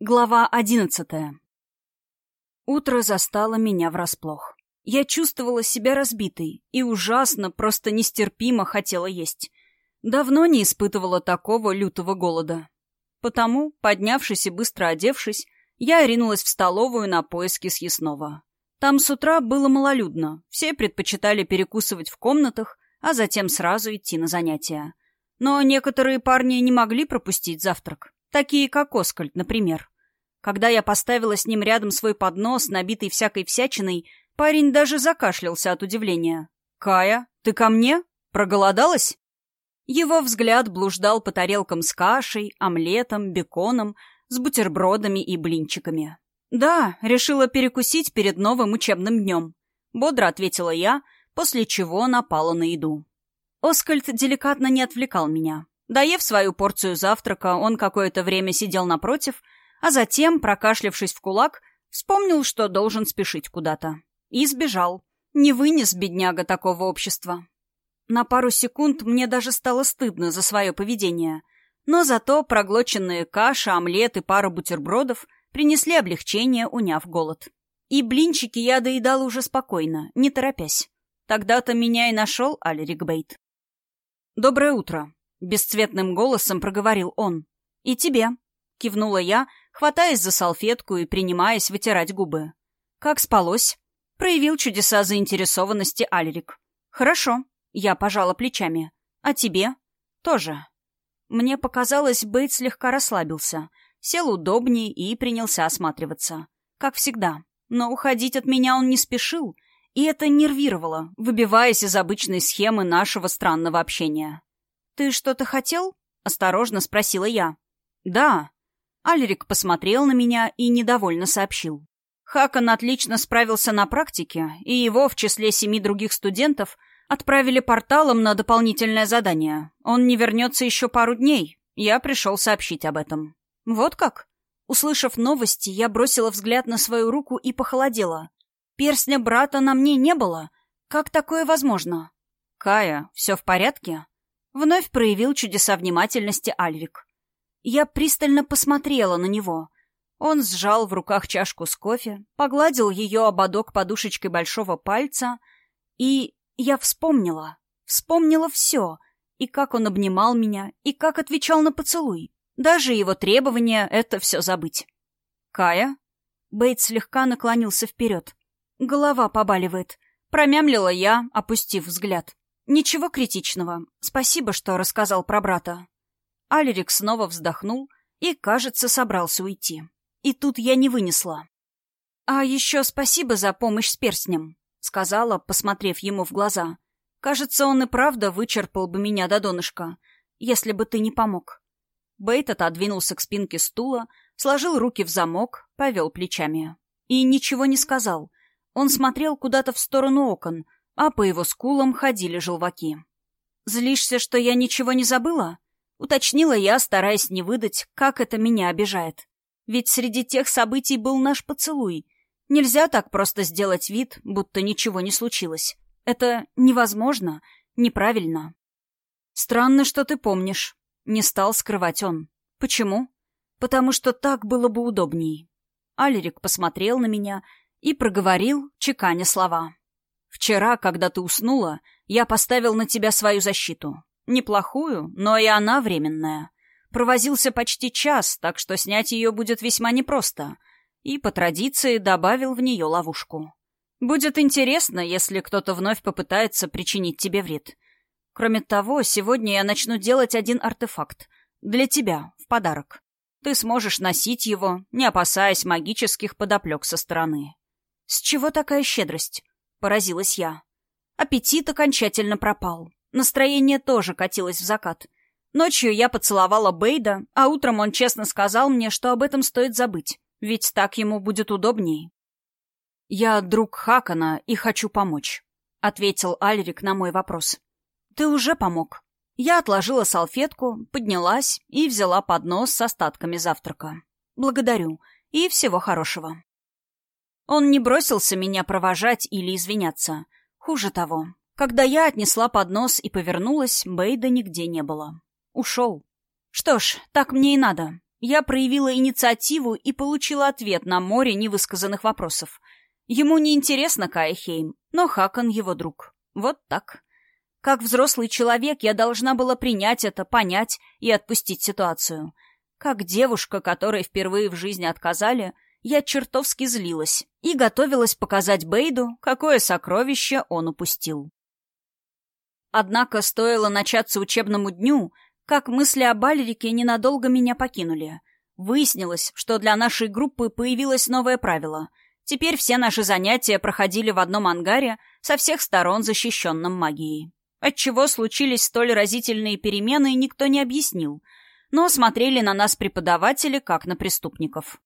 Глава одиннадцатая. Утро застало меня врасплох. Я чувствовала себя разбитой и ужасно, просто нестерпимо хотела есть. Давно не испытывала такого лютого голода. Потому, поднявшись и быстро одевшись, я ринулась в столовую на поиски съестного. Там с утра было малолюдно, все предпочитали перекусывать в комнатах, а затем сразу идти на занятия. Но некоторые парни не могли пропустить завтрак. Такие, как Оскальд, например. Когда я поставила с ним рядом свой поднос, набитый всякой всячиной, парень даже закашлялся от удивления. «Кая, ты ко мне? Проголодалась?» Его взгляд блуждал по тарелкам с кашей, омлетом, беконом, с бутербродами и блинчиками. «Да, решила перекусить перед новым учебным днем», — бодро ответила я, после чего напала на еду. Оскальд деликатно не отвлекал меня. Доев свою порцию завтрака, он какое-то время сидел напротив, а затем, прокашлявшись в кулак, вспомнил, что должен спешить куда-то. И сбежал. Не вынес бедняга такого общества. На пару секунд мне даже стало стыдно за свое поведение. Но зато проглоченные каша, омлет и пара бутербродов принесли облегчение, уняв голод. И блинчики я доедала уже спокойно, не торопясь. Тогда-то меня и нашел Алерик Бейт. «Доброе утро», Бесцветным голосом проговорил он. «И тебе», — кивнула я, хватаясь за салфетку и принимаясь вытирать губы. «Как спалось?» — проявил чудеса заинтересованности Альрик. «Хорошо», — я пожала плечами. «А тебе?» «Тоже». Мне показалось, Бейт слегка расслабился, сел удобнее и принялся осматриваться. Как всегда. Но уходить от меня он не спешил, и это нервировало, выбиваясь из обычной схемы нашего странного общения. «Ты что-то хотел?» — осторожно спросила я. «Да». Альрик посмотрел на меня и недовольно сообщил. Хакон отлично справился на практике, и его в числе семи других студентов отправили порталом на дополнительное задание. Он не вернется еще пару дней. Я пришел сообщить об этом. Вот как? Услышав новости, я бросила взгляд на свою руку и похолодела. Перстня брата на мне не было. Как такое возможно? «Кая, все в порядке?» Вновь проявил чудеса внимательности Альвик. Я пристально посмотрела на него. Он сжал в руках чашку с кофе, погладил ее ободок подушечкой большого пальца, и я вспомнила. Вспомнила все. И как он обнимал меня, и как отвечал на поцелуй. Даже его требования — это все забыть. «Кая?» Бейт слегка наклонился вперед. Голова побаливает. Промямлила я, опустив взгляд. «Ничего критичного. Спасибо, что рассказал про брата». Алерик снова вздохнул и, кажется, собрался уйти. И тут я не вынесла. «А еще спасибо за помощь с перстнем», — сказала, посмотрев ему в глаза. «Кажется, он и правда вычерпал бы меня до донышка, если бы ты не помог». Бейт отодвинулся к спинке стула, сложил руки в замок, повел плечами. И ничего не сказал. Он смотрел куда-то в сторону окон — а по его скулам ходили желваки. «Злишься, что я ничего не забыла?» — уточнила я, стараясь не выдать, как это меня обижает. «Ведь среди тех событий был наш поцелуй. Нельзя так просто сделать вид, будто ничего не случилось. Это невозможно, неправильно». «Странно, что ты помнишь», — не стал скрывать он. «Почему?» «Потому что так было бы удобней». Алерик посмотрел на меня и проговорил, чеканя слова. Вчера, когда ты уснула, я поставил на тебя свою защиту. Неплохую, но и она временная. Провозился почти час, так что снять ее будет весьма непросто. И по традиции добавил в нее ловушку. Будет интересно, если кто-то вновь попытается причинить тебе вред. Кроме того, сегодня я начну делать один артефакт. Для тебя, в подарок. Ты сможешь носить его, не опасаясь магических подоплек со стороны. С чего такая щедрость? — поразилась я. Аппетит окончательно пропал. Настроение тоже катилось в закат. Ночью я поцеловала Бейда, а утром он честно сказал мне, что об этом стоит забыть, ведь так ему будет удобнее. «Я друг Хакана и хочу помочь», — ответил Альрик на мой вопрос. «Ты уже помог». Я отложила салфетку, поднялась и взяла поднос с остатками завтрака. «Благодарю и всего хорошего». Он не бросился меня провожать или извиняться. Хуже того, когда я отнесла поднос и повернулась, Бейда нигде не было. Ушел. Что ж, так мне и надо. Я проявила инициативу и получила ответ на море невысказанных вопросов. Ему не интересно Кайхейм, но Хакон его друг. Вот так. Как взрослый человек я должна была принять это, понять и отпустить ситуацию. Как девушка, которой впервые в жизни отказали, я чертовски злилась и готовилась показать Бейду, какое сокровище он упустил. Однако стоило начаться учебному дню, как мысли о Балерике ненадолго меня покинули. Выяснилось, что для нашей группы появилось новое правило. Теперь все наши занятия проходили в одном ангаре, со всех сторон защищенном магией. Отчего случились столь разительные перемены, никто не объяснил, но смотрели на нас преподаватели, как на преступников.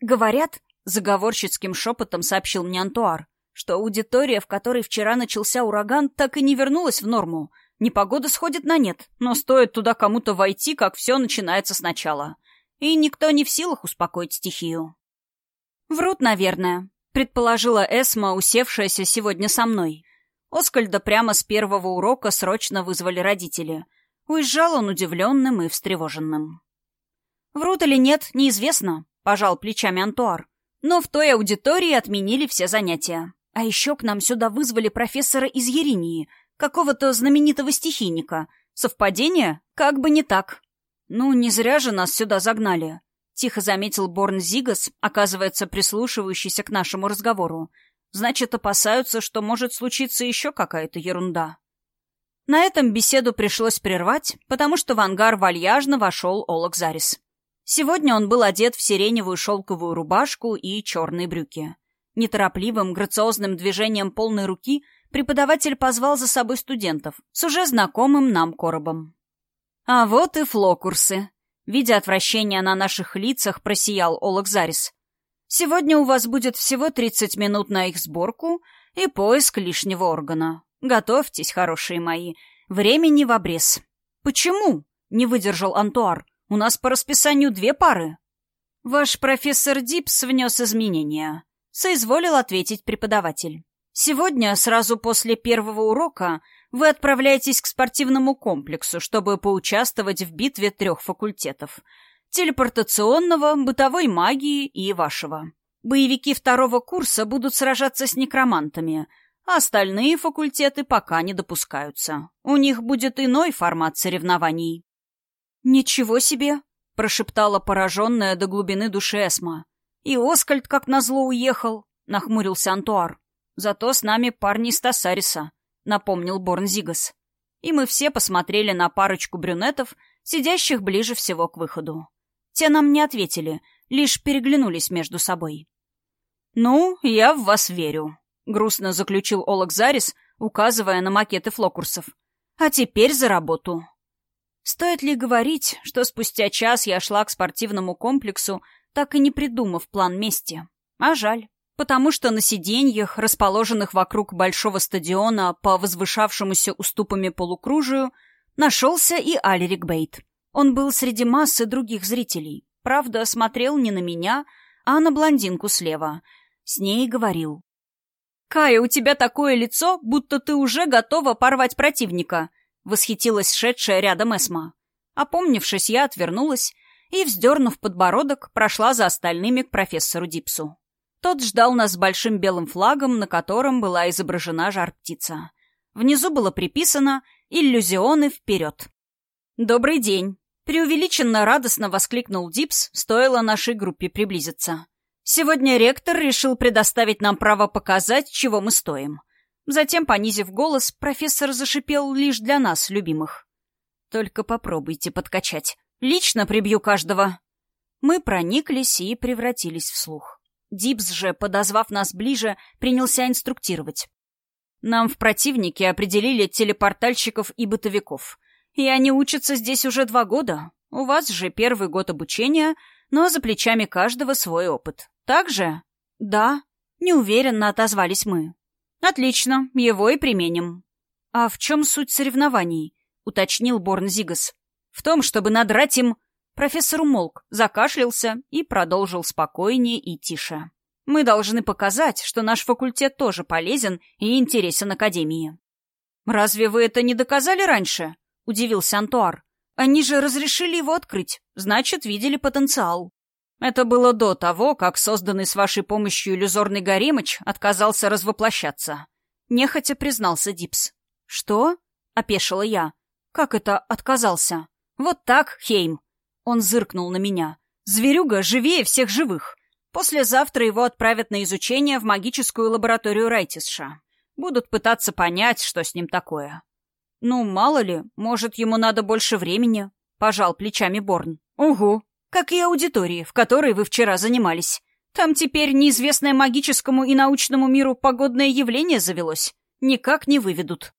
«Говорят», — заговорщицким шепотом сообщил мне Антуар, что аудитория, в которой вчера начался ураган, так и не вернулась в норму. Непогода сходит на нет, но стоит туда кому-то войти, как все начинается сначала. И никто не в силах успокоить стихию. «Врут, наверное», — предположила Эсма, усевшаяся сегодня со мной. Оскальда прямо с первого урока срочно вызвали родители. Уезжал он удивленным и встревоженным. «Врут или нет, неизвестно», — пожал плечами Антуар. «Но в той аудитории отменили все занятия. А еще к нам сюда вызвали профессора из Еринии, какого-то знаменитого стихийника. Совпадение? Как бы не так. Ну, не зря же нас сюда загнали. Тихо заметил Борн Зигас, оказывается, прислушивающийся к нашему разговору. Значит, опасаются, что может случиться еще какая-то ерунда. На этом беседу пришлось прервать, потому что в ангар вальяжно вошел Олак Зарис. Сегодня он был одет в сиреневую шелковую рубашку и черные брюки. Неторопливым, грациозным движением полной руки преподаватель позвал за собой студентов с уже знакомым нам коробом. А вот и флокурсы. Видя отвращение на наших лицах, просиял Олак Зарис. Сегодня у вас будет всего 30 минут на их сборку и поиск лишнего органа. Готовьтесь, хорошие мои. Времени в обрез. Почему? Не выдержал Антуар. У нас по расписанию две пары. Ваш профессор Дипс внес изменения соизволил ответить преподаватель. Сегодня, сразу после первого урока, вы отправляетесь к спортивному комплексу, чтобы поучаствовать в битве трех факультетов — телепортационного, бытовой магии и вашего. Боевики второго курса будут сражаться с некромантами, а остальные факультеты пока не допускаются. У них будет иной формат соревнований. «Ничего себе!» — прошептала пораженная до глубины души Эсма. «И Оскальд, как назло, уехал», — нахмурился Антуар. «Зато с нами парни из Тассариса», — напомнил Борнзигас. И мы все посмотрели на парочку брюнетов, сидящих ближе всего к выходу. Те нам не ответили, лишь переглянулись между собой. «Ну, я в вас верю», — грустно заключил Олак Зарис, указывая на макеты флокурсов. «А теперь за работу». Стоит ли говорить, что спустя час я шла к спортивному комплексу, так и не придумав план мести. А жаль, потому что на сиденьях, расположенных вокруг большого стадиона по возвышавшемуся уступами полукружию, нашелся и Алерик Бейт. Он был среди массы других зрителей. Правда, смотрел не на меня, а на блондинку слева. С ней говорил. «Кая, у тебя такое лицо, будто ты уже готова порвать противника», — восхитилась шедшая рядом Эсма. Опомнившись, я отвернулась и, вздернув подбородок, прошла за остальными к профессору Дипсу. Тот ждал нас с большим белым флагом, на котором была изображена жар-птица. Внизу было приписано «Иллюзионы вперед». «Добрый день!» — преувеличенно радостно воскликнул Дипс, стоило нашей группе приблизиться. «Сегодня ректор решил предоставить нам право показать, чего мы стоим». Затем, понизив голос, профессор зашипел лишь для нас, любимых. «Только попробуйте подкачать. Лично прибью каждого. Мы прониклись и превратились в слух. Дипс же, подозвав нас ближе, принялся инструктировать. Нам в противнике определили телепортальщиков и бытовиков. И они учатся здесь уже два года. У вас же первый год обучения, но за плечами каждого свой опыт. Так же? Да. Неуверенно отозвались мы. Отлично, его и применим. А в чем суть соревнований? Уточнил Борн Зигас. В том, чтобы надрать им... Профессор умолк, закашлялся и продолжил спокойнее и тише. Мы должны показать, что наш факультет тоже полезен и интересен Академии. «Разве вы это не доказали раньше?» — удивился Антуар. Они же разрешили его открыть, значит, видели потенциал. Это было до того, как созданный с вашей помощью иллюзорный Горемыч отказался развоплощаться. Нехотя признался Дипс. «Что?» — опешила я. «Как это отказался?» «Вот так, Хейм!» Он зыркнул на меня. «Зверюга живее всех живых. Послезавтра его отправят на изучение в магическую лабораторию Райтисша. Будут пытаться понять, что с ним такое. «Ну, мало ли, может, ему надо больше времени», — пожал плечами Борн. «Угу. Как и аудитории, в которой вы вчера занимались. Там теперь неизвестное магическому и научному миру погодное явление завелось. Никак не выведут».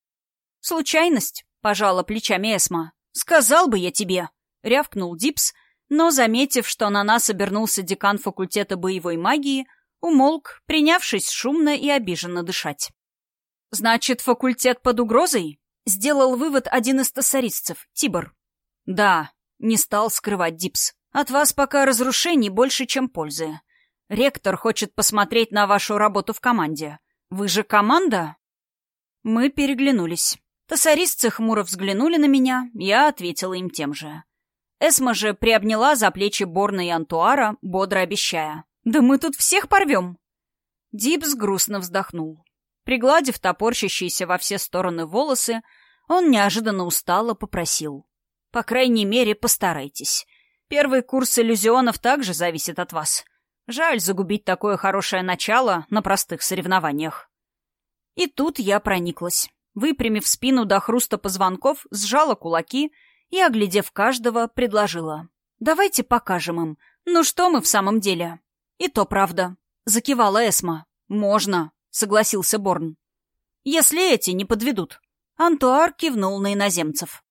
«Случайность», — пожала плечами Эсма. «Сказал бы я тебе», — рявкнул Дипс, но, заметив, что на нас обернулся декан факультета боевой магии, умолк, принявшись шумно и обиженно дышать. «Значит, факультет под угрозой?» — сделал вывод один из тассаристцев, Тибор. «Да», — не стал скрывать Дипс. «От вас пока разрушений больше, чем пользы. Ректор хочет посмотреть на вашу работу в команде. Вы же команда?» Мы переглянулись. Тассаристцы хмуро взглянули на меня, я ответила им тем же. Эсма же приобняла за плечи Борна и Антуара, бодро обещая. «Да мы тут всех порвем!» Дипс грустно вздохнул. Пригладив топорщащиеся во все стороны волосы, он неожиданно устало попросил. «По крайней мере, постарайтесь. Первый курс иллюзионов также зависит от вас. Жаль загубить такое хорошее начало на простых соревнованиях». И тут я прониклась. Выпрямив спину до хруста позвонков, сжала кулаки и, оглядев каждого, предложила. «Давайте покажем им. Ну что мы в самом деле?» «И то правда», — закивала Эсма. «Можно», — согласился Борн. «Если эти не подведут». Антуар кивнул на иноземцев.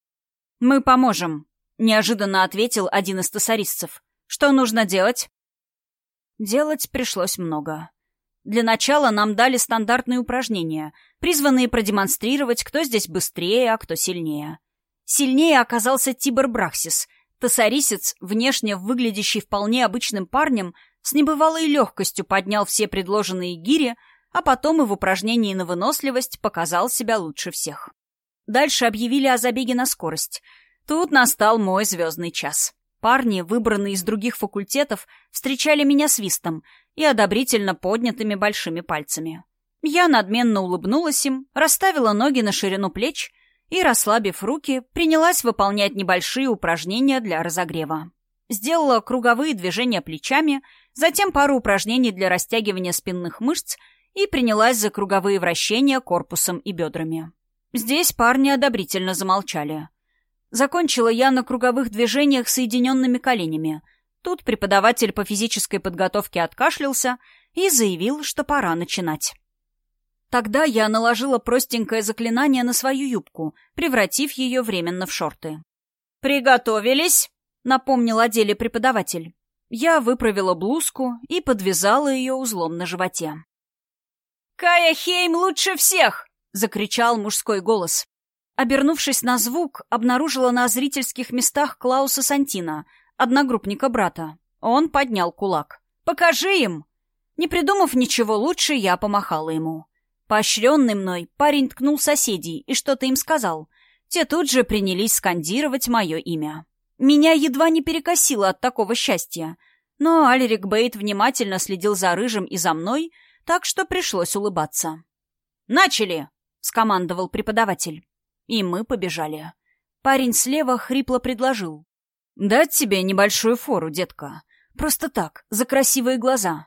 «Мы поможем», — неожиданно ответил один из тасаристцев. «Что нужно делать?» Делать пришлось много. Для начала нам дали стандартные упражнения, призванные продемонстрировать, кто здесь быстрее, а кто сильнее. Сильнее оказался Тибер Брахсис, тасарисец, внешне выглядящий вполне обычным парнем, с небывалой легкостью поднял все предложенные гири, а потом и в упражнении на выносливость показал себя лучше всех. Дальше объявили о забеге на скорость. Тут настал мой звездный час. Парни, выбранные из других факультетов, встречали меня свистом и одобрительно поднятыми большими пальцами. Я надменно улыбнулась им, расставила ноги на ширину плеч и, расслабив руки, принялась выполнять небольшие упражнения для разогрева. Сделала круговые движения плечами, затем пару упражнений для растягивания спинных мышц и принялась за круговые вращения корпусом и бедрами. Здесь парни одобрительно замолчали. Закончила я на круговых движениях соединенными коленями. Тут преподаватель по физической подготовке откашлялся и заявил, что пора начинать. Тогда я наложила простенькое заклинание на свою юбку, превратив ее временно в шорты. «Приготовились!» — напомнил о деле преподаватель. Я выправила блузку и подвязала ее узлом на животе. «Кая Хейм лучше всех!» — закричал мужской голос. Обернувшись на звук, обнаружила на зрительских местах Клауса Сантина, одногруппника брата. Он поднял кулак. «Покажи им!» Не придумав ничего лучше, я помахала ему. Поощренный мной, парень ткнул соседей и что-то им сказал. Те тут же принялись скандировать мое имя. Меня едва не перекосило от такого счастья. Но Алерик Бейт внимательно следил за Рыжим и за мной, так что пришлось улыбаться. «Начали!» — скомандовал преподаватель. И мы побежали. Парень слева хрипло предложил. «Дать тебе небольшую фору, детка. Просто так, за красивые глаза».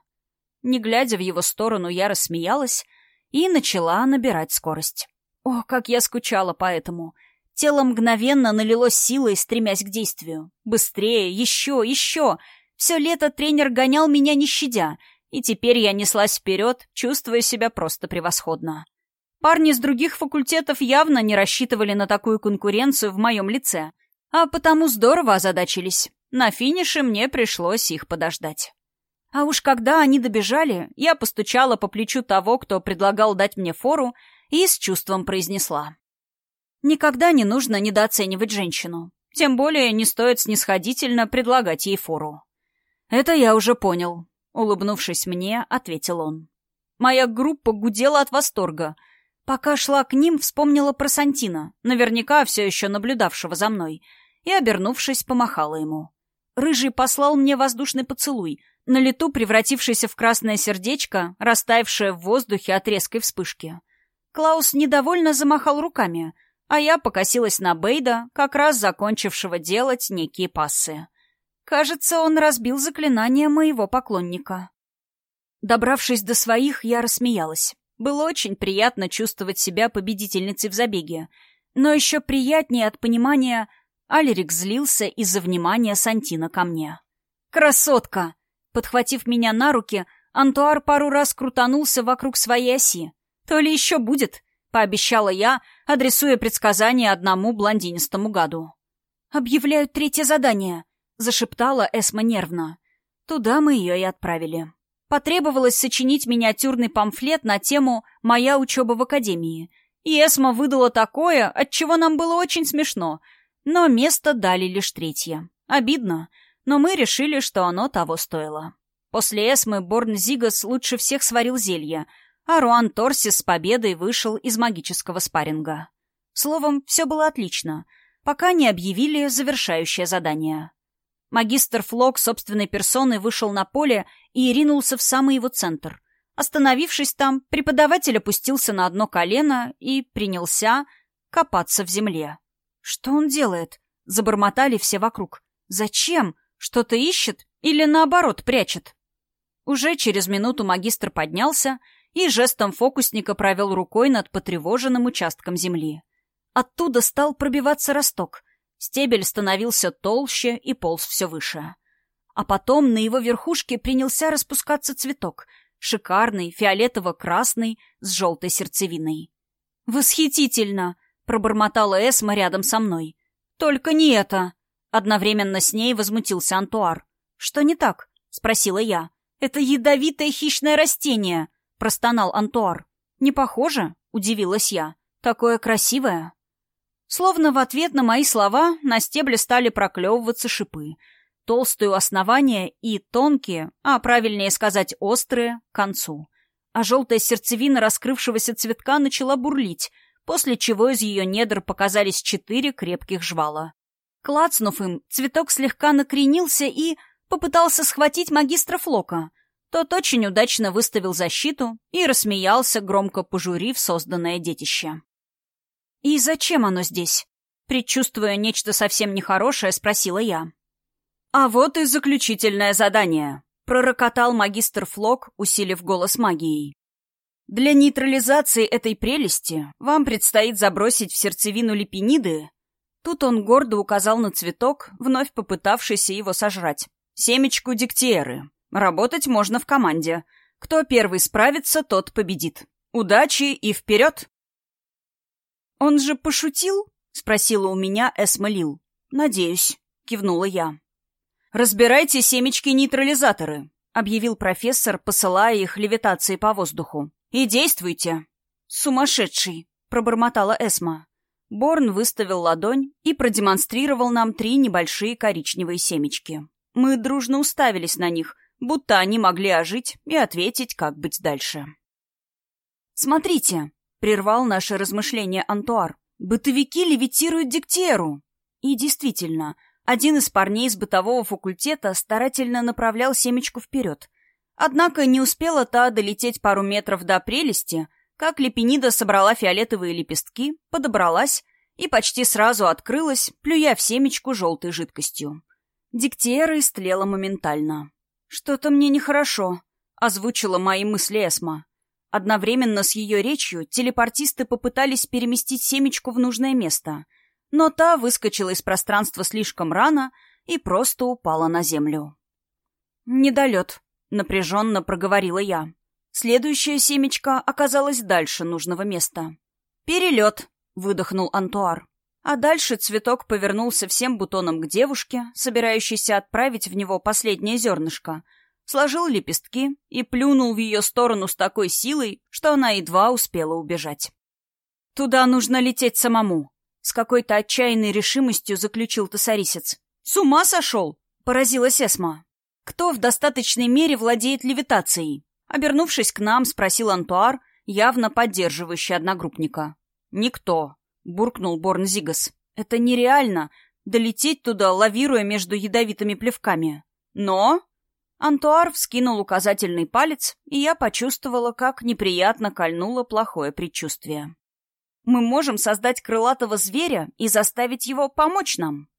Не глядя в его сторону, я рассмеялась и начала набирать скорость. О, как я скучала по этому. Тело мгновенно налилось силой, стремясь к действию. Быстрее, еще, еще. Все лето тренер гонял меня не щадя, и теперь я неслась вперед, чувствуя себя просто превосходно. Парни с других факультетов явно не рассчитывали на такую конкуренцию в моем лице, а потому здорово озадачились. На финише мне пришлось их подождать. А уж когда они добежали, я постучала по плечу того, кто предлагал дать мне фору, и с чувством произнесла. Никогда не нужно недооценивать женщину. Тем более не стоит снисходительно предлагать ей фору. Это я уже понял, Улыбнувшись мне, ответил он. Моя группа гудела от восторга. Пока шла к ним, вспомнила про Сантина, наверняка все еще наблюдавшего за мной, и, обернувшись, помахала ему. Рыжий послал мне воздушный поцелуй, на лету превратившийся в красное сердечко, растаявшее в воздухе от резкой вспышки. Клаус недовольно замахал руками, а я покосилась на Бейда, как раз закончившего делать некие пассы. Кажется, он разбил заклинание моего поклонника. Добравшись до своих, я рассмеялась. Было очень приятно чувствовать себя победительницей в забеге. Но еще приятнее от понимания Алерик злился из-за внимания Сантина ко мне. «Красотка!» Подхватив меня на руки, Антуар пару раз крутанулся вокруг своей оси. «То ли еще будет?» — пообещала я, адресуя предсказание одному блондинистому гаду. «Объявляют третье задание», — зашептала Эсма нервно. Туда мы ее и отправили. Потребовалось сочинить миниатюрный памфлет на тему «Моя учеба в академии». И Эсма выдала такое, от чего нам было очень смешно. Но место дали лишь третье. Обидно, но мы решили, что оно того стоило. После Эсмы Борн Зигас лучше всех сварил зелье, а Руан Торсис с победой вышел из магического спарринга. Словом, все было отлично, пока не объявили завершающее задание. Магистр Флок собственной персоной вышел на поле и ринулся в самый его центр. Остановившись там, преподаватель опустился на одно колено и принялся копаться в земле. «Что он делает?» — забормотали все вокруг. «Зачем? Что-то ищет или, наоборот, прячет?» Уже через минуту магистр поднялся и жестом фокусника провел рукой над потревоженным участком земли. Оттуда стал пробиваться росток — Стебель становился толще и полз все выше. А потом на его верхушке принялся распускаться цветок, шикарный, фиолетово-красный, с желтой сердцевиной. «Восхитительно!» — пробормотала Эсма рядом со мной. «Только не это!» Одновременно с ней возмутился Антуар. «Что не так?» — спросила я. «Это ядовитое хищное растение!» — простонал Антуар. «Не похоже?» — удивилась я. «Такое красивое!» Словно в ответ на мои слова на стебле стали проклевываться шипы. Толстые у основания и тонкие, а правильнее сказать острые, к концу. А желтая сердцевина раскрывшегося цветка начала бурлить, после чего из ее недр показались четыре крепких жвала. Клацнув им, цветок слегка накренился и попытался схватить магистра Флока. Тот очень удачно выставил защиту и рассмеялся, громко пожурив созданное детище. «И зачем оно здесь?» Предчувствуя нечто совсем нехорошее, спросила я. «А вот и заключительное задание», — пророкотал магистр Флок, усилив голос магией. «Для нейтрализации этой прелести вам предстоит забросить в сердцевину лепениды...» Тут он гордо указал на цветок, вновь попытавшийся его сожрать. «Семечку диктиеры. Работать можно в команде. Кто первый справится, тот победит. Удачи и вперед!» «Он же пошутил?» — спросила у меня Эсма Лил. «Надеюсь», — кивнула я. «Разбирайте семечки-нейтрализаторы», — объявил профессор, посылая их левитацией по воздуху. «И действуйте». «Сумасшедший», — пробормотала Эсма. Борн выставил ладонь и продемонстрировал нам три небольшие коричневые семечки. Мы дружно уставились на них, будто они могли ожить и ответить, как быть дальше. «Смотрите», Прервал наше размышление Антуар. Бытовики левитируют диктеру. И действительно, один из парней из бытового факультета старательно направлял семечку вперед. Однако не успела та долететь пару метров до прелести, как Лепенида собрала фиолетовые лепестки, подобралась и почти сразу открылась, плюя в семечку желтой жидкостью. Диктиера истлела моментально. «Что-то мне нехорошо», — озвучила мои мысли Эсма. Одновременно с ее речью телепортисты попытались переместить семечку в нужное место, но та выскочила из пространства слишком рано и просто упала на землю. «Недолет», — напряженно проговорила я. Следующая семечка оказалась дальше нужного места. «Перелет», — выдохнул Антуар. А дальше цветок повернулся всем бутоном к девушке, собирающейся отправить в него последнее зернышко — сложил лепестки и плюнул в ее сторону с такой силой, что она едва успела убежать. «Туда нужно лететь самому», — с какой-то отчаянной решимостью заключил тосарисец. «С ума сошел?» — поразилась Эсма. «Кто в достаточной мере владеет левитацией?» Обернувшись к нам, спросил Антуар, явно поддерживающий одногруппника. «Никто», — буркнул Борн Зигас. «Это нереально. долететь туда, лавируя между ядовитыми плевками. Но... Антуар вскинул указательный палец, и я почувствовала, как неприятно кольнуло плохое предчувствие. Мы можем создать крылатого зверя и заставить его помочь нам.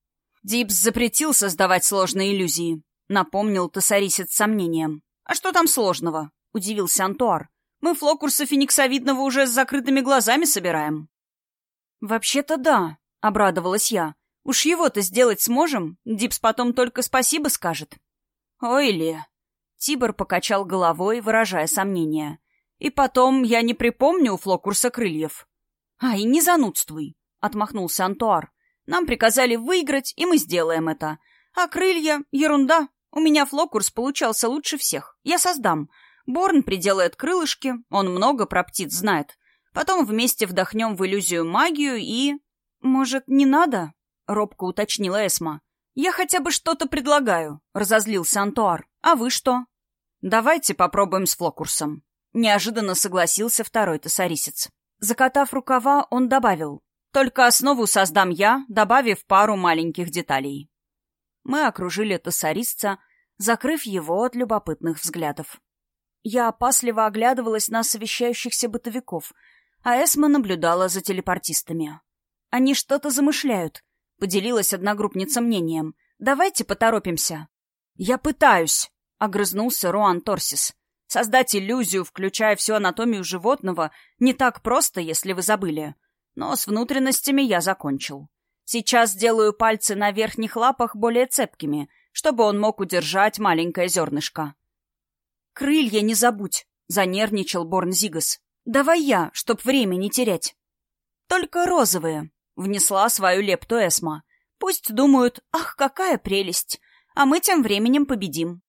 Дипс запретил создавать сложные иллюзии, напомнил Тессарисец с сомнением. А что там сложного? Удивился Антуар. Мы флокурса фениксовидного уже с закрытыми глазами собираем. Вообще-то да, обрадовалась я. Уж его-то сделать сможем, Дипс потом только спасибо скажет. Ой ли. Тибор покачал головой, выражая сомнение. И потом я не припомню у флокурса крыльев. «Ай, не занудствуй!» — отмахнулся Антуар. «Нам приказали выиграть, и мы сделаем это. А крылья — ерунда. У меня флокурс получался лучше всех. Я создам. Борн приделает крылышки, он много про птиц знает. Потом вместе вдохнем в иллюзию магию и... Может, не надо? Робко уточнила Эсма. Я хотя бы что-то предлагаю, разозлился Антуар. А вы что? Давайте попробуем с флокурсом. Неожиданно согласился второй тесарисец. Закатав рукава, он добавил. Только основу создам я, добавив пару маленьких деталей. Мы окружили тесарисца, закрыв его от любопытных взглядов. Я опасливо оглядывалась на совещающихся бытовиков, а Эсма наблюдала за телепортистами. «Они что-то замышляют», — поделилась одногруппница мнением. «Давайте поторопимся». «Я пытаюсь», — огрызнулся Руан Торсис. «Создать иллюзию, включая всю анатомию животного, не так просто, если вы забыли. Но с внутренностями я закончил. Сейчас сделаю пальцы на верхних лапах более цепкими, чтобы он мог удержать маленькое зернышко. «Крылья не забудь», — занервничал Борн Зигас. «Давай я, чтоб время не терять». «Только розовые», — внесла свою лепту Эсма. «Пусть думают, ах, какая прелесть, а мы тем временем победим».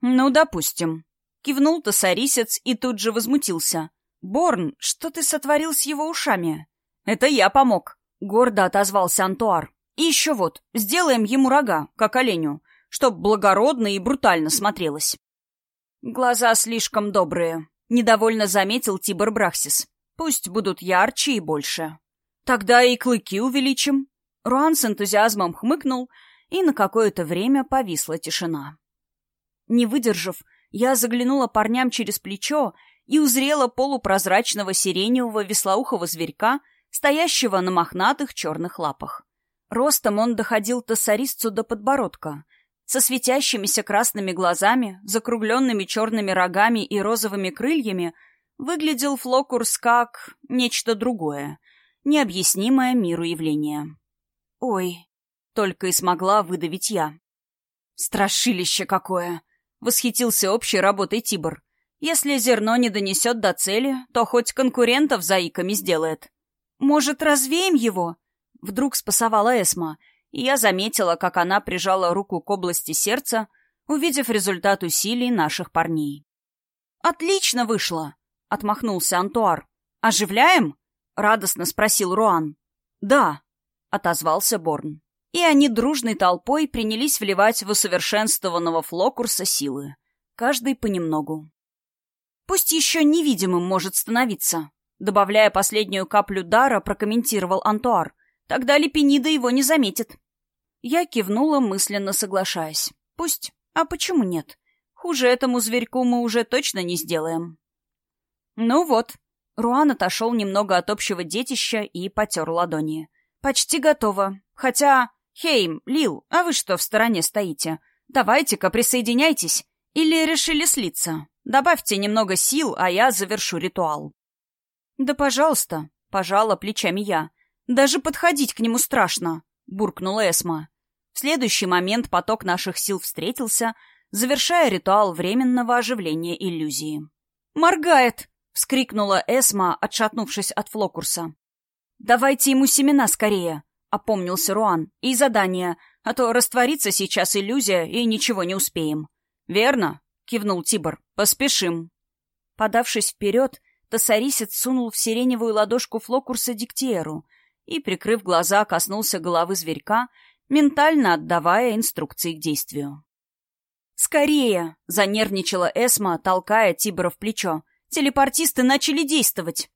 «Ну, допустим», — кивнул тосарисец и тут же возмутился. «Борн, что ты сотворил с его ушами?» «Это я помог», — гордо отозвался Антуар. «И еще вот, сделаем ему рога, как оленю, чтоб благородно и брутально смотрелось». «Глаза слишком добрые», — недовольно заметил Тибор Брахсис. «Пусть будут ярче и больше». «Тогда и клыки увеличим». Руан с энтузиазмом хмыкнул, и на какое-то время повисла тишина. Не выдержав, я заглянула парням через плечо и узрела полупрозрачного сиреневого веслоухого зверька, стоящего на мохнатых черных лапах. Ростом он доходил тосарисцу до подбородка — со светящимися красными глазами, закругленными черными рогами и розовыми крыльями, выглядел Флокурс как нечто другое, необъяснимое миру явление. «Ой», — только и смогла выдавить я. «Страшилище какое!» — восхитился общей работой Тибор. «Если зерно не донесет до цели, то хоть конкурентов заиками сделает». «Может, развеем его?» — вдруг спасовала Эсма — и я заметила, как она прижала руку к области сердца, увидев результат усилий наших парней. «Отлично вышло!» — отмахнулся Антуар. «Оживляем?» — радостно спросил Руан. «Да», — отозвался Борн. И они дружной толпой принялись вливать в усовершенствованного флокурса силы. Каждый понемногу. «Пусть еще невидимым может становиться», — добавляя последнюю каплю дара, прокомментировал Антуар. «Тогда Лепенида его не заметит». Я кивнула, мысленно соглашаясь. Пусть. А почему нет? Хуже этому зверьку мы уже точно не сделаем. Ну вот. Руан отошел немного от общего детища и потер ладони. Почти готово. Хотя... Хейм, Лил, а вы что в стороне стоите? Давайте-ка присоединяйтесь. Или решили слиться? Добавьте немного сил, а я завершу ритуал. Да, пожалуйста, пожала плечами я. Даже подходить к нему страшно, буркнула Эсма. В следующий момент поток наших сил встретился, завершая ритуал временного оживления иллюзии. «Моргает!» — вскрикнула Эсма, отшатнувшись от Флокурса. «Давайте ему семена скорее!» — опомнился Руан. «И задание, а то растворится сейчас иллюзия, и ничего не успеем». «Верно!» — кивнул Тибор. «Поспешим!» Подавшись вперед, Тасарисец сунул в сиреневую ладошку Флокурса Диктиеру и, прикрыв глаза, коснулся головы зверька ментально отдавая инструкции к действию. «Скорее!» — занервничала Эсма, толкая Тибора в плечо. «Телепортисты начали действовать!»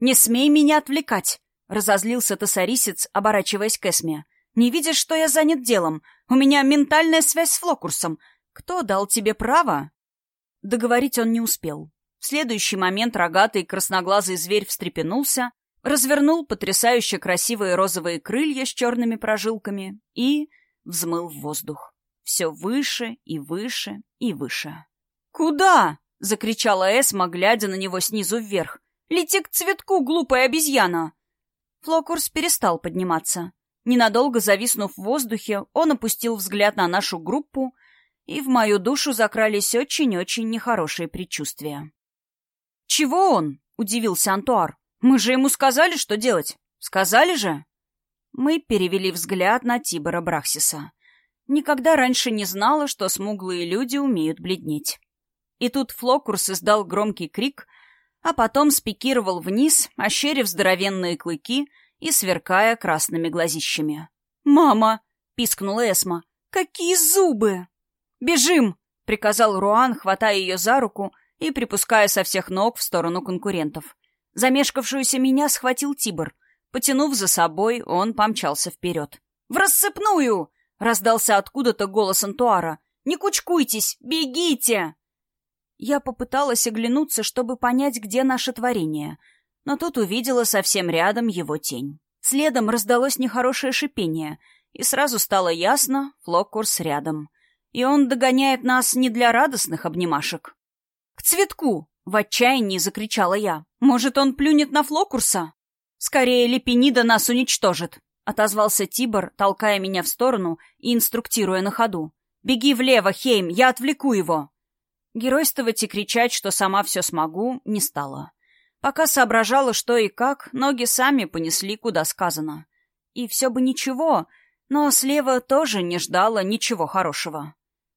«Не смей меня отвлекать!» — разозлился тосарисец, оборачиваясь к Эсме. Не видишь, что я занят делом? У меня ментальная связь с Флокурсом. Кто дал тебе право?» Договорить он не успел. В следующий момент рогатый красноглазый зверь встрепенулся, развернул потрясающе красивые розовые крылья с черными прожилками и взмыл в воздух. Все выше и выше и выше. «Куда?» — закричала Эсма, глядя на него снизу вверх. «Лети к цветку, глупая обезьяна!» Флокурс перестал подниматься. Ненадолго зависнув в воздухе, он опустил взгляд на нашу группу, и в мою душу закрались очень-очень нехорошие предчувствия. «Чего он?» — удивился Антуар. «Мы же ему сказали, что делать. Сказали же?» Мы перевели взгляд на Тибора Брахсиса. Никогда раньше не знала, что смуглые люди умеют бледнеть. И тут Флокурс издал громкий крик, а потом спикировал вниз, ощерив здоровенные клыки и сверкая красными глазищами. «Мама!» — пискнула Эсма. «Какие зубы!» «Бежим!» — приказал Руан, хватая ее за руку и припуская со всех ног в сторону конкурентов. Замешкавшуюся меня схватил Тибор. Потянув за собой, он помчался вперед. «В рассыпную!» — раздался откуда-то голос Антуара. «Не кучкуйтесь! Бегите!» Я попыталась оглянуться, чтобы понять, где наше творение, но тут увидела совсем рядом его тень. Следом раздалось нехорошее шипение, и сразу стало ясно — Флоккурс рядом. И он догоняет нас не для радостных обнимашек. «К цветку!» — в отчаянии закричала я. «Может, он плюнет на Флокурса?» «Скорее, Лепенида нас уничтожит», — отозвался Тибор, толкая меня в сторону и инструктируя на ходу. «Беги влево, Хейм, я отвлеку его!» Геройствовать и кричать, что сама все смогу, не стала. Пока соображала, что и как, ноги сами понесли, куда сказано. И все бы ничего, но слева тоже не ждала ничего хорошего.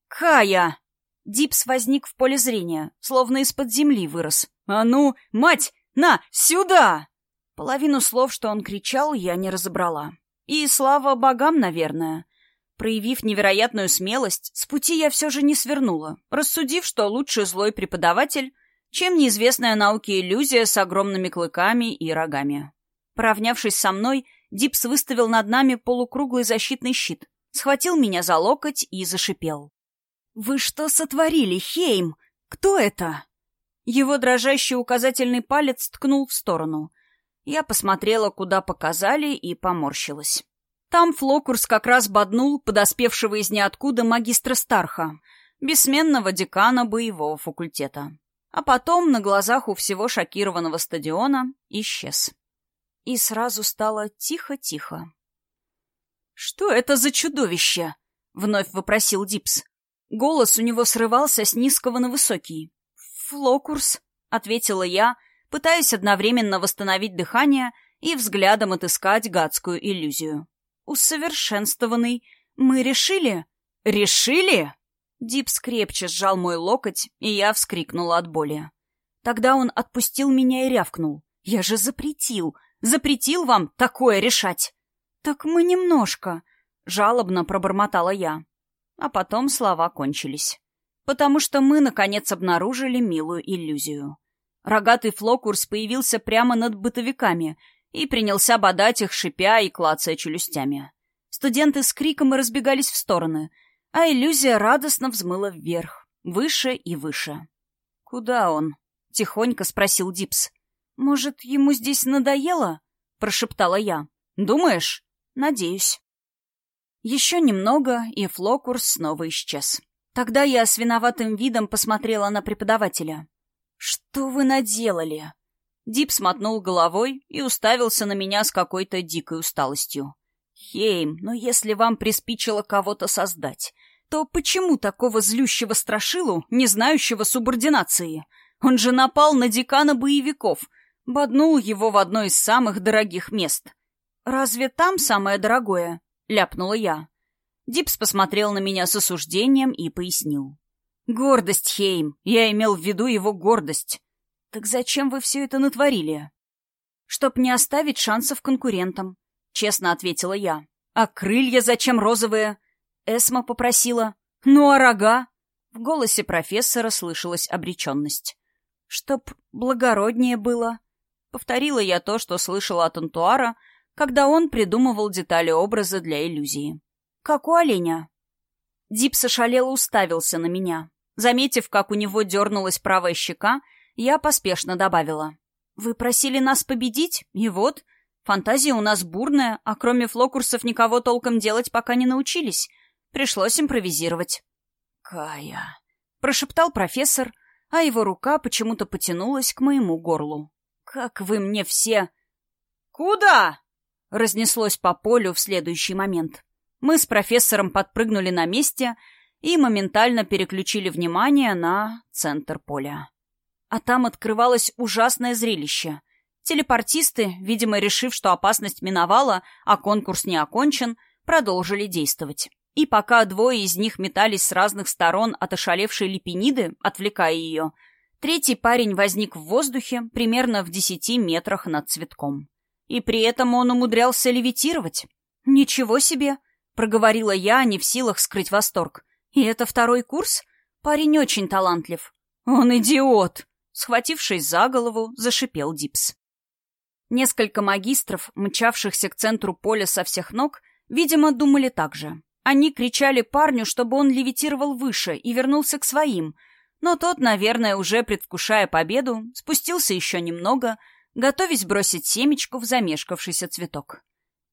«Кая!» Дипс возник в поле зрения, словно из-под земли вырос. «А ну, мать, на, сюда!» Половину слов, что он кричал, я не разобрала. И слава богам, наверное. Проявив невероятную смелость, с пути я все же не свернула, рассудив, что лучше злой преподаватель, чем неизвестная науке иллюзия с огромными клыками и рогами. Поравнявшись со мной, Дипс выставил над нами полукруглый защитный щит, схватил меня за локоть и зашипел. «Вы что сотворили, Хейм? Кто это?» Его дрожащий указательный палец ткнул в сторону. Я посмотрела, куда показали, и поморщилась. Там Флокурс как раз боднул подоспевшего из ниоткуда магистра Старха, бессменного декана боевого факультета. А потом на глазах у всего шокированного стадиона исчез. И сразу стало тихо-тихо. «Что это за чудовище?» — вновь вопросил Дипс. Голос у него срывался с низкого на высокий. «Флокурс», — ответила я, пытаясь одновременно восстановить дыхание и взглядом отыскать гадскую иллюзию. «Усовершенствованный. Мы решили?» «Решили?» Дипс крепче сжал мой локоть, и я вскрикнула от боли. Тогда он отпустил меня и рявкнул. «Я же запретил! Запретил вам такое решать!» «Так мы немножко...» — жалобно пробормотала я. А потом слова кончились. Потому что мы, наконец, обнаружили милую иллюзию. Рогатый флокурс появился прямо над бытовиками и принялся бодать их, шипя и клацая челюстями. Студенты с криком и разбегались в стороны, а иллюзия радостно взмыла вверх, выше и выше. «Куда он?» — тихонько спросил Дипс. «Может, ему здесь надоело?» — прошептала я. «Думаешь?» «Надеюсь». Еще немного, и Флокурс снова исчез. Тогда я с виноватым видом посмотрела на преподавателя. «Что вы наделали?» Дип смотнул головой и уставился на меня с какой-то дикой усталостью. «Хейм, но если вам приспичило кого-то создать, то почему такого злющего страшилу, не знающего субординации? Он же напал на декана боевиков, боднул его в одно из самых дорогих мест. Разве там самое дорогое?» — ляпнула я. Дипс посмотрел на меня с осуждением и пояснил. «Гордость, Хейм. Я имел в виду его гордость. Так зачем вы все это натворили?» «Чтоб не оставить шансов конкурентам», — честно ответила я. «А крылья зачем розовые?» Эсма попросила. «Ну а рога?» В голосе профессора слышалась обреченность. «Чтоб благороднее было». Повторила я то, что слышала от Антуара, когда он придумывал детали образа для иллюзии. Как у оленя. Дипс ошалело уставился на меня. Заметив, как у него дернулась правая щека, я поспешно добавила. «Вы просили нас победить, и вот, фантазия у нас бурная, а кроме флокурсов никого толком делать пока не научились. Пришлось импровизировать». «Кая», — прошептал профессор, а его рука почему-то потянулась к моему горлу. «Как вы мне все...» «Куда?» — разнеслось по полю в следующий момент. Мы с профессором подпрыгнули на месте и моментально переключили внимание на центр поля. А там открывалось ужасное зрелище. Телепортисты, видимо, решив, что опасность миновала, а конкурс не окончен, продолжили действовать. И пока двое из них метались с разных сторон от ошалевшей лепениды, отвлекая ее, третий парень возник в воздухе примерно в десяти метрах над цветком. И при этом он умудрялся левитировать. «Ничего себе!» — проговорила я, не в силах скрыть восторг. «И это второй курс? Парень очень талантлив». «Он идиот!» Схватившись за голову, зашипел Дипс. Несколько магистров, мчавшихся к центру поля со всех ног, видимо, думали так же. Они кричали парню, чтобы он левитировал выше и вернулся к своим, но тот, наверное, уже предвкушая победу, спустился еще немного, готовясь бросить семечку в замешкавшийся цветок.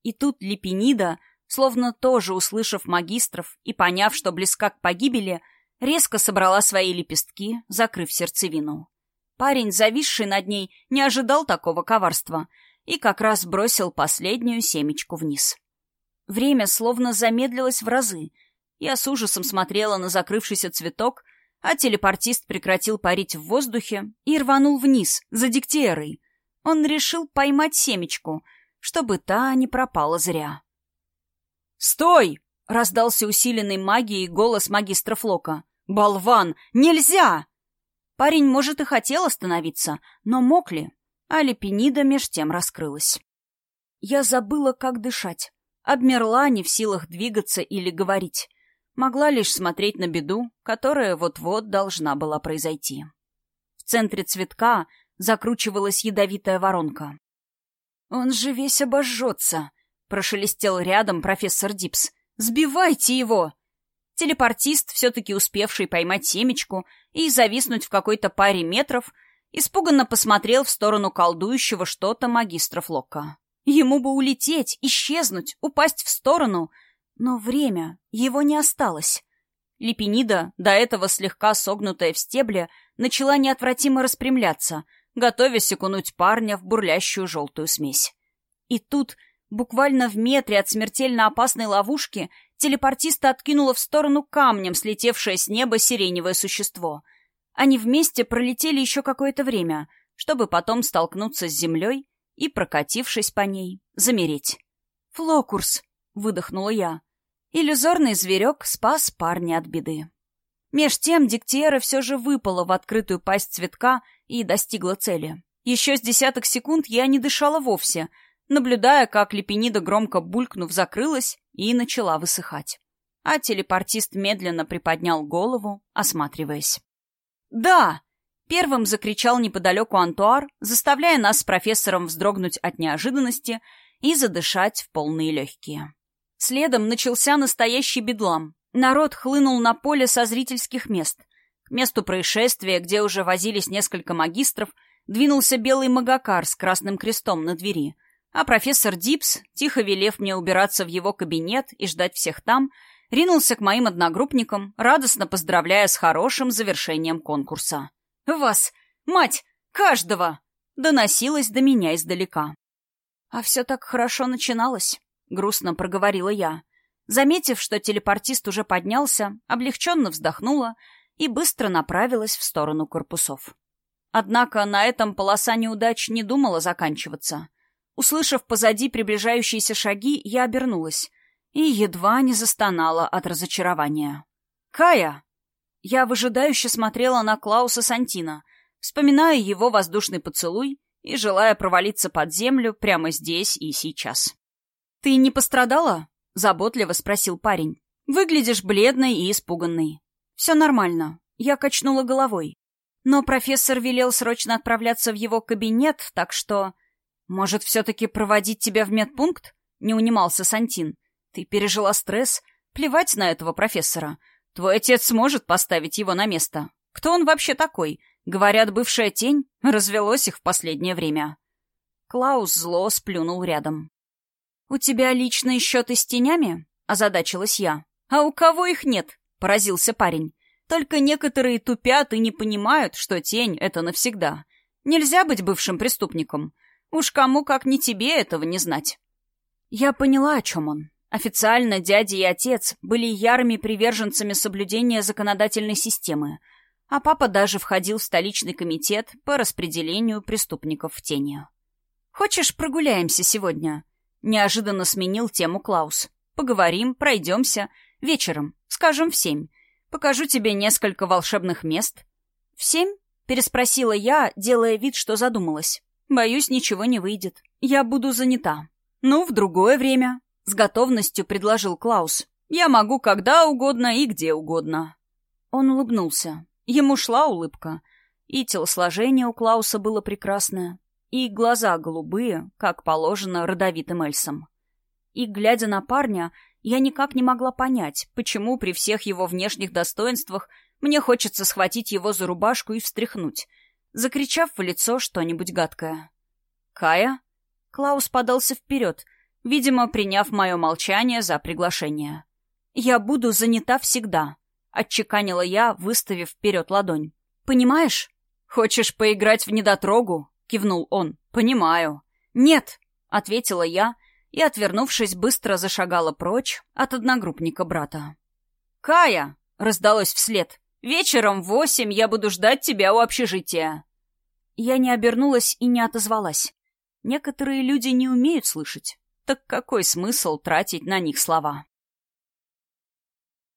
И тут Лепенида, словно тоже услышав магистров и поняв, что близка к погибели, резко собрала свои лепестки, закрыв сердцевину. Парень, зависший над ней, не ожидал такого коварства и как раз бросил последнюю семечку вниз. Время словно замедлилось в разы. Я с ужасом смотрела на закрывшийся цветок, а телепортист прекратил парить в воздухе и рванул вниз, за диктиерой. Он решил поймать семечку, чтобы та не пропала зря. «Стой!» — раздался усиленный магией голос магистра Флока. «Болван! Нельзя!» Парень, может, и хотел остановиться, но мог ли? А лепенида меж тем раскрылась. Я забыла, как дышать. Обмерла, не в силах двигаться или говорить. Могла лишь смотреть на беду, которая вот-вот должна была произойти. В центре цветка закручивалась ядовитая воронка. «Он же весь обожжется!» — прошелестел рядом профессор Дипс. «Сбивайте его!» Телепортист, все-таки успевший поймать семечку и зависнуть в какой-то паре метров, испуганно посмотрел в сторону колдующего что-то магистра Флокка. Ему бы улететь, исчезнуть, упасть в сторону, но время его не осталось. Лепенида, до этого слегка согнутая в стебле, начала неотвратимо распрямляться, готовясь окунуть парня в бурлящую желтую смесь. И тут, буквально в метре от смертельно опасной ловушки, телепортиста откинуло в сторону камнем слетевшее с неба сиреневое существо. Они вместе пролетели еще какое-то время, чтобы потом столкнуться с землей и, прокатившись по ней, замереть. «Флокурс!» — выдохнула я. Иллюзорный зверек спас парня от беды. Меж тем Диктиера все же выпала в открытую пасть цветка и достигла цели. Еще с десяток секунд я не дышала вовсе — наблюдая, как лепенида, громко булькнув, закрылась и начала высыхать. А телепортист медленно приподнял голову, осматриваясь. «Да!» — первым закричал неподалеку Антуар, заставляя нас с профессором вздрогнуть от неожиданности и задышать в полные легкие. Следом начался настоящий бедлам. Народ хлынул на поле со зрительских мест. К месту происшествия, где уже возились несколько магистров, двинулся белый магакар с красным крестом на двери — а профессор Дипс, тихо велев мне убираться в его кабинет и ждать всех там, ринулся к моим одногруппникам, радостно поздравляя с хорошим завершением конкурса. «Вас, мать, каждого!» доносилось до меня издалека. «А все так хорошо начиналось», — грустно проговорила я. Заметив, что телепортист уже поднялся, облегченно вздохнула и быстро направилась в сторону корпусов. Однако на этом полоса неудач не думала заканчиваться — Услышав позади приближающиеся шаги, я обернулась и едва не застонала от разочарования. «Кая!» Я выжидающе смотрела на Клауса Сантина, вспоминая его воздушный поцелуй и желая провалиться под землю прямо здесь и сейчас. «Ты не пострадала?» — заботливо спросил парень. «Выглядишь бледной и испуганной». «Все нормально». Я качнула головой. Но профессор велел срочно отправляться в его кабинет, так что... «Может, все-таки проводить тебя в медпункт?» — не унимался Сантин. «Ты пережила стресс. Плевать на этого профессора. Твой отец сможет поставить его на место. Кто он вообще такой? Говорят, бывшая тень? Развелось их в последнее время». Клаус зло сплюнул рядом. «У тебя личные счеты с тенями?» — озадачилась я. «А у кого их нет?» — поразился парень. «Только некоторые тупят и не понимают, что тень — это навсегда. Нельзя быть бывшим преступником. Уж кому, как не тебе, этого не знать». Я поняла, о чем он. Официально дядя и отец были ярыми приверженцами соблюдения законодательной системы, а папа даже входил в столичный комитет по распределению преступников в тени. «Хочешь, прогуляемся сегодня?» Неожиданно сменил тему Клаус. «Поговорим, пройдемся. Вечером, скажем, в семь. Покажу тебе несколько волшебных мест». «В семь?» — переспросила я, делая вид, что задумалась. «Боюсь, ничего не выйдет. Я буду занята». «Ну, в другое время», — с готовностью предложил Клаус. «Я могу когда угодно и где угодно». Он улыбнулся. Ему шла улыбка. И телосложение у Клауса было прекрасное и глаза голубые, как положено родовитым эльсам. И, глядя на парня, я никак не могла понять, почему при всех его внешних достоинствах мне хочется схватить его за рубашку и встряхнуть, закричав в лицо что-нибудь гадкое. «Кая?» Клаус подался вперед, видимо, приняв мое молчание за приглашение. «Я буду занята всегда», — отчеканила я, выставив вперед ладонь. «Понимаешь? Хочешь поиграть в недотрогу? кивнул он. «Понимаю». «Нет», — ответила я и, отвернувшись, быстро зашагала прочь от одногруппника брата. «Кая!» — раздалось вслед. «Вечером в восемь я буду ждать тебя у общежития». Я не обернулась и не отозвалась. Некоторые люди не умеют слышать. Так какой смысл тратить на них слова?